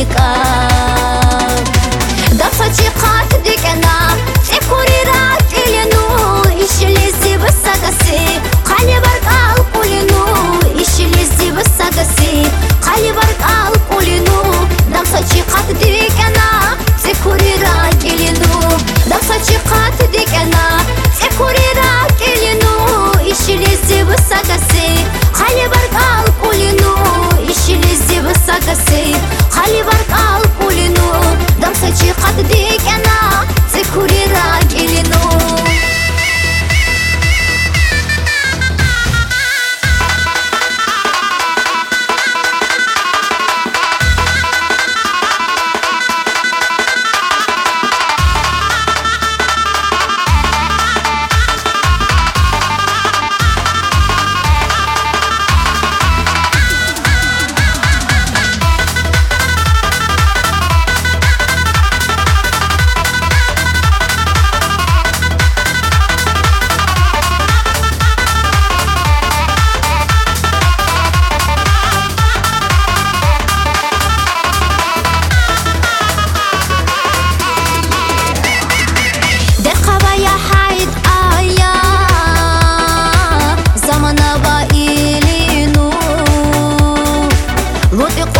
Africa. Әлі бар қалқуліну Дамсы чиқат деген Вот и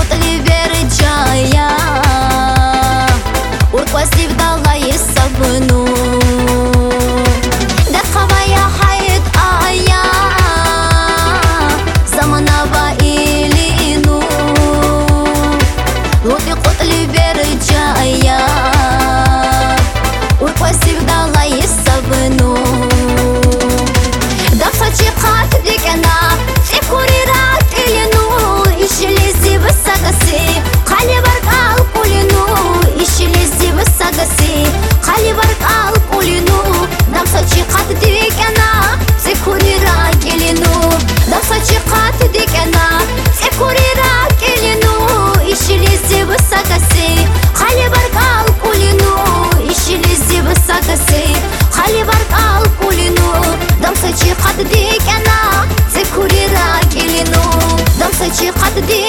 شي قد دي